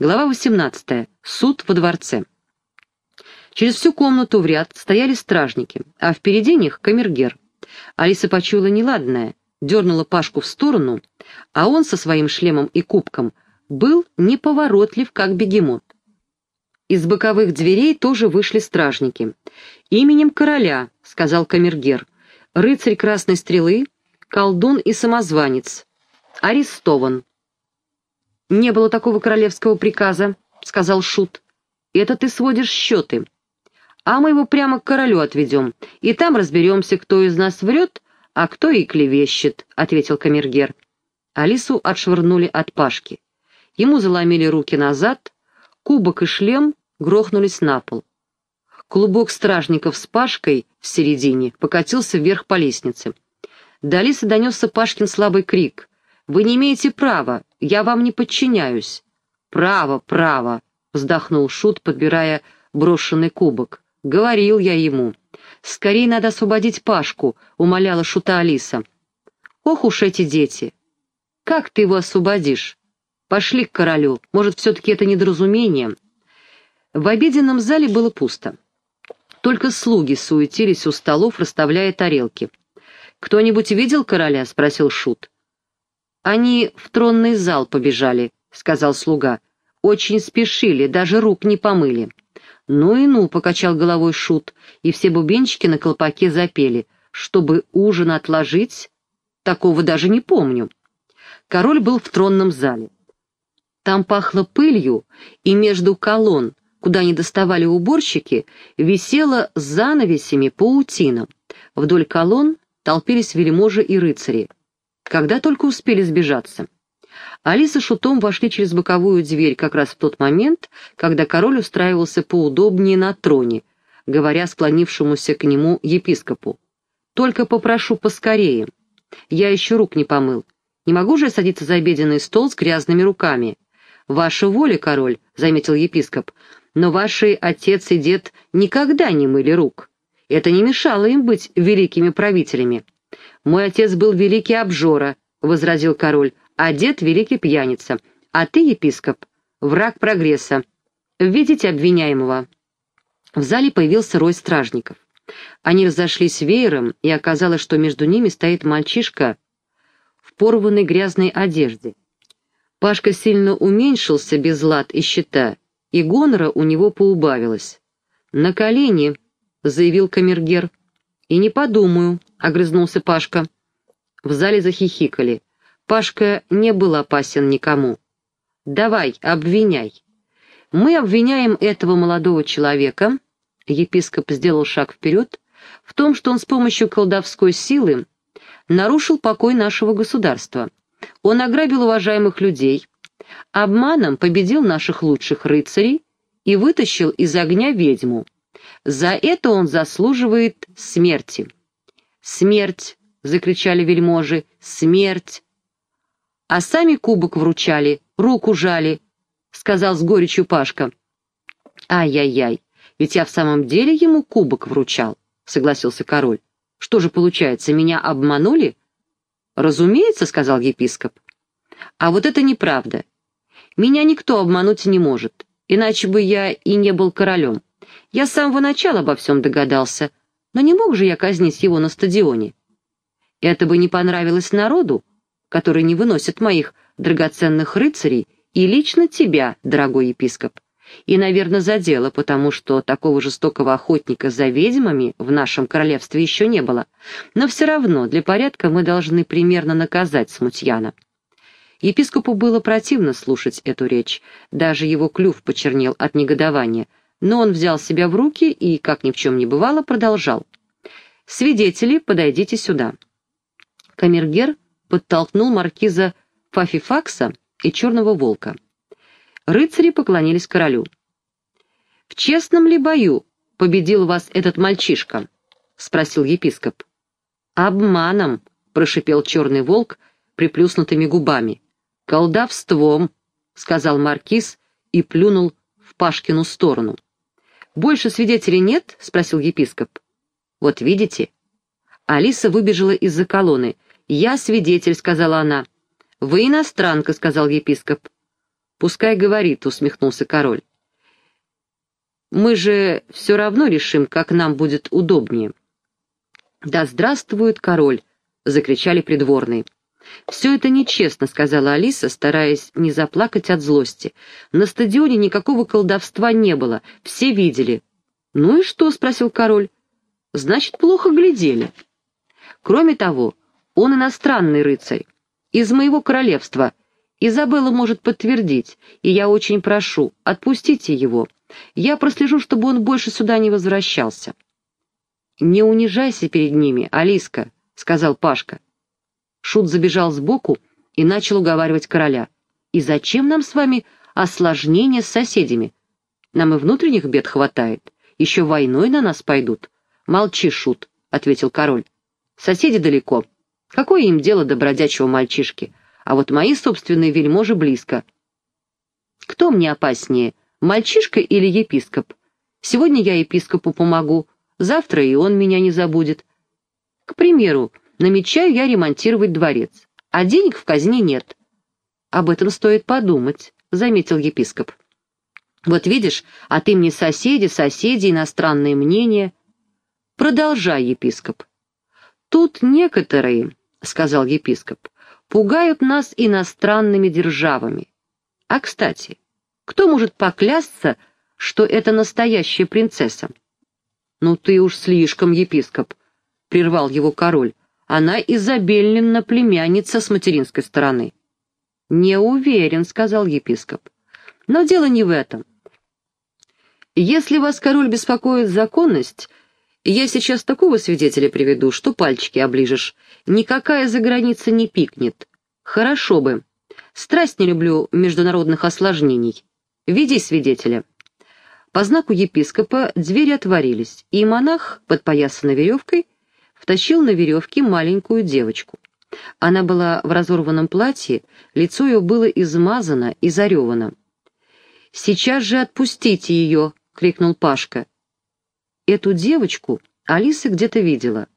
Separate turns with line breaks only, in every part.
Глава 18. Суд во дворце. Через всю комнату в ряд стояли стражники, а впереди них камергер. Алиса почуяла неладное, дернула Пашку в сторону, а он со своим шлемом и кубком был неповоротлив, как бегемот. Из боковых дверей тоже вышли стражники. «Именем короля», — сказал камергер, — «рыцарь красной стрелы, колдун и самозванец. Арестован». «Не было такого королевского приказа», — сказал Шут. «Это ты сводишь счеты. А мы его прямо к королю отведем, и там разберемся, кто из нас врет, а кто и клевещет», — ответил камергер. Алису отшвырнули от Пашки. Ему заломили руки назад, кубок и шлем грохнулись на пол. Клубок стражников с Пашкой в середине покатился вверх по лестнице. До Алисы донесся Пашкин слабый крик. «Вы не имеете права, я вам не подчиняюсь». «Право, право», — вздохнул Шут, подбирая брошенный кубок. «Говорил я ему. Скорее надо освободить Пашку», — умоляла Шута Алиса. «Ох уж эти дети! Как ты его освободишь? Пошли к королю, может, все-таки это недоразумение?» В обеденном зале было пусто. Только слуги суетились у столов, расставляя тарелки. «Кто-нибудь видел короля?» — спросил Шут. «Они в тронный зал побежали», — сказал слуга. «Очень спешили, даже рук не помыли». «Ну и ну», — покачал головой Шут, и все бубенчики на колпаке запели. «Чтобы ужин отложить? Такого даже не помню». Король был в тронном зале. Там пахло пылью, и между колонн, куда не доставали уборщики, висела занавесями паутина. Вдоль колонн толпились вельможи и рыцари. Когда только успели сбежаться. Алиса шутом вошли через боковую дверь как раз в тот момент, когда король устраивался поудобнее на троне, говоря склонившемуся к нему епископу. «Только попрошу поскорее. Я еще рук не помыл. Не могу же садиться за обеденный стол с грязными руками?» «Ваша воля, король», — заметил епископ, — «но ваши отец и дед никогда не мыли рук. Это не мешало им быть великими правителями. «Мой отец был великий обжора», — возразил король, «а дед — великий пьяница, а ты, епископ, враг прогресса. Введите обвиняемого». В зале появился рой стражников. Они разошлись веером, и оказалось, что между ними стоит мальчишка в порванной грязной одежде. Пашка сильно уменьшился без лад и щита, и гонора у него поубавилось. «На колени», — заявил камергер. «И не подумаю», — огрызнулся Пашка. В зале захихикали. Пашка не был опасен никому. «Давай, обвиняй». «Мы обвиняем этого молодого человека», — епископ сделал шаг вперед, «в том, что он с помощью колдовской силы нарушил покой нашего государства. Он ограбил уважаемых людей, обманом победил наших лучших рыцарей и вытащил из огня ведьму. За это он заслуживает смерти». «Смерть!» — закричали вельможи. «Смерть!» А сами кубок вручали, руку жали, — сказал с горечью Пашка. «Ай-яй-яй, ведь я в самом деле ему кубок вручал», — согласился король. «Что же получается, меня обманули?» «Разумеется», — сказал епископ. «А вот это неправда. Меня никто обмануть не может, иначе бы я и не был королем. Я с самого начала обо всем догадался, но не мог же я казнить его на стадионе. Это бы не понравилось народу, который не выносит моих драгоценных рыцарей и лично тебя, дорогой епископ. И, наверное, задело, потому что такого жестокого охотника за ведьмами в нашем королевстве еще не было. Но все равно, для порядка мы должны примерно наказать смутьяна. Епископу было противно слушать эту речь, даже его клюв почернел от негодования, но он взял себя в руки и, как ни в чем не бывало, продолжал. «Свидетели, подойдите сюда». Камергер подтолкнул маркиза Фафифакса и Черного Волка. Рыцари поклонились королю. «В честном ли бою победил вас этот мальчишка?» — спросил епископ. «Обманом», — прошипел Черный Волк приплюснутыми губами. «Колдовством», — сказал маркиз и плюнул в Пашкину сторону. «Больше свидетелей нет?» — спросил епископ. «Вот видите?» Алиса выбежала из-за колонны. «Я свидетель», — сказала она. «Вы иностранка», — сказал епископ. «Пускай говорит», — усмехнулся король. «Мы же все равно решим, как нам будет удобнее». «Да здравствует король!» — закричали придворные. «Все это нечестно», — сказала Алиса, стараясь не заплакать от злости. «На стадионе никакого колдовства не было, все видели». «Ну и что?» — спросил король. «Значит, плохо глядели». «Кроме того, он иностранный рыцарь, из моего королевства. Изабелла может подтвердить, и я очень прошу, отпустите его. Я прослежу, чтобы он больше сюда не возвращался». «Не унижайся перед ними, Алиска», — сказал Пашка. Шут забежал сбоку и начал уговаривать короля. «И зачем нам с вами осложнения с соседями? Нам и внутренних бед хватает. Еще войной на нас пойдут». «Молчи, Шут», — ответил король. «Соседи далеко. Какое им дело до бродячего мальчишки? А вот мои собственные вельможи близко». «Кто мне опаснее, мальчишка или епископ? Сегодня я епископу помогу, завтра и он меня не забудет. К примеру, намечаю я ремонтировать дворец, а денег в казне нет. Об этом стоит подумать, заметил епископ. Вот видишь, а ты мне соседи, соседи, иностранные мнения. Продолжай, епископ. Тут некоторые, сказал епископ, пугают нас иностранными державами. А, кстати, кто может поклясться, что это настоящая принцесса? Ну ты уж слишком, епископ, прервал его король. Она Изабеллина племянница с материнской стороны. «Не уверен», — сказал епископ. «Но дело не в этом. Если вас, король, беспокоит законность, я сейчас такого свидетеля приведу, что пальчики оближешь. Никакая заграница не пикнет. Хорошо бы. Страсть не люблю международных осложнений. Веди свидетеля». По знаку епископа двери отворились, и монах, подпоясанный веревкой, втащил на веревке маленькую девочку. Она была в разорванном платье, лицо ее было измазано и заревано. «Сейчас же отпустите ее!» — крикнул Пашка. Эту девочку Алиса где-то видела.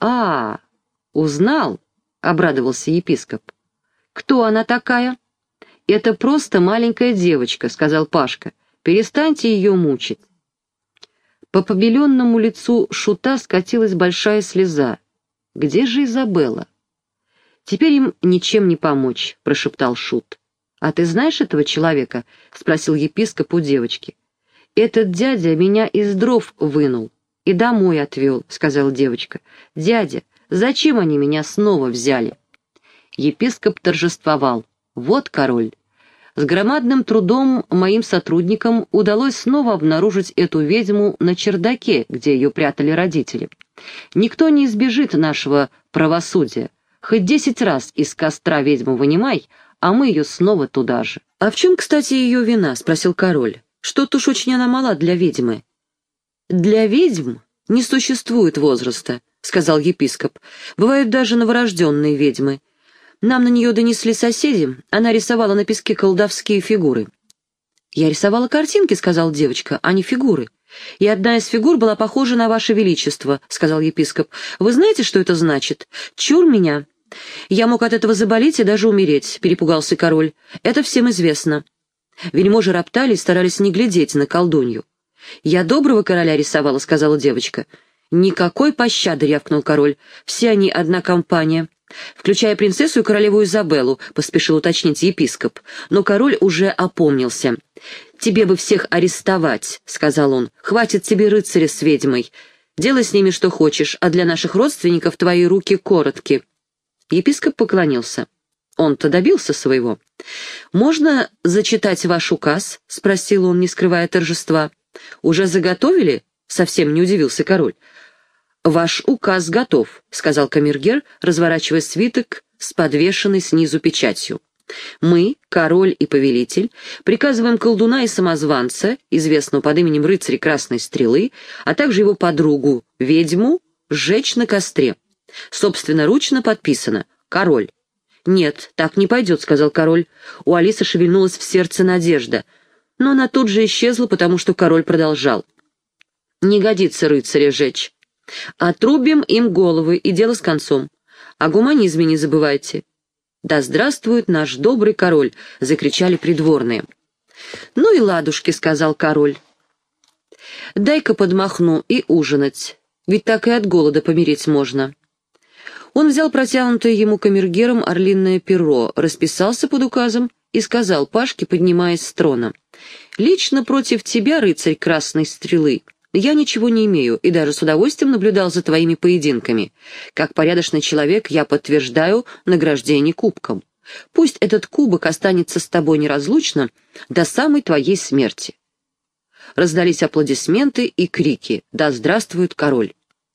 «А, узнал!» — обрадовался епископ. «Кто она такая?» «Это просто маленькая девочка», — сказал Пашка. «Перестаньте ее мучить». По побеленному лицу Шута скатилась большая слеза. «Где же Изабелла?» «Теперь им ничем не помочь», — прошептал Шут. «А ты знаешь этого человека?» — спросил епископ у девочки. «Этот дядя меня из дров вынул и домой отвел», — сказала девочка. «Дядя, зачем они меня снова взяли?» Епископ торжествовал. «Вот король, с громадным трудом моим сотрудникам удалось снова обнаружить эту ведьму на чердаке, где ее прятали родители. Никто не избежит нашего правосудия. Хоть десять раз из костра ведьму вынимай, а мы ее снова туда же. «А в чем, кстати, ее вина?» — спросил король. «Что-то уж очень она мала для ведьмы». «Для ведьм не существует возраста», — сказал епископ. «Бывают даже новорожденные ведьмы. Нам на нее донесли соседи, она рисовала на песке колдовские фигуры. «Я рисовала картинки», — сказала девочка, — «а не фигуры». «И одна из фигур была похожа на ваше величество», — сказал епископ. «Вы знаете, что это значит? Чур меня». «Я мог от этого заболеть и даже умереть», — перепугался король. «Это всем известно». Вельможи роптали и старались не глядеть на колдунью. «Я доброго короля рисовала», — сказала девочка. «Никакой пощады», — рявкнул король. «Все они одна компания включая принцессу и королеву Изабеллу», — поспешил уточнить епископ. Но король уже опомнился. «Тебе бы всех арестовать», — сказал он. «Хватит тебе рыцаря с ведьмой. Делай с ними что хочешь, а для наших родственников твои руки коротки». Епископ поклонился. Он-то добился своего. «Можно зачитать ваш указ?» — спросил он, не скрывая торжества. «Уже заготовили?» — совсем не удивился король. «Ваш указ готов», — сказал камергер, разворачивая свиток с подвешенной снизу печатью. «Мы, король и повелитель, приказываем колдуна и самозванца, известного под именем рыцаря Красной Стрелы, а также его подругу, ведьму, сжечь на костре. Собственноручно подписано. Король». «Нет, так не пойдет», — сказал король. У Алисы шевельнулась в сердце надежда. Но она тут же исчезла, потому что король продолжал. «Не годится рыцаря жечь. Отрубим им головы, и дело с концом. О гуманизме не забывайте. «Да здравствует наш добрый король!» — закричали придворные. «Ну и ладушки», — сказал король. «Дай-ка подмахну и ужинать, ведь так и от голода помереть можно». Он взял протянутое ему камергером орлиное перо, расписался под указом и сказал Пашке, поднимаясь с трона, «Лично против тебя, рыцарь красной стрелы, я ничего не имею и даже с удовольствием наблюдал за твоими поединками. Как порядочный человек я подтверждаю награждение кубком. Пусть этот кубок останется с тобой неразлучно до самой твоей смерти». Раздались аплодисменты и крики «Да здравствует король!»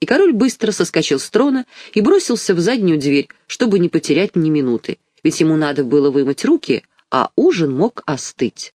и король быстро соскочил с трона и бросился в заднюю дверь, чтобы не потерять ни минуты, ведь ему надо было вымыть руки, а ужин мог остыть.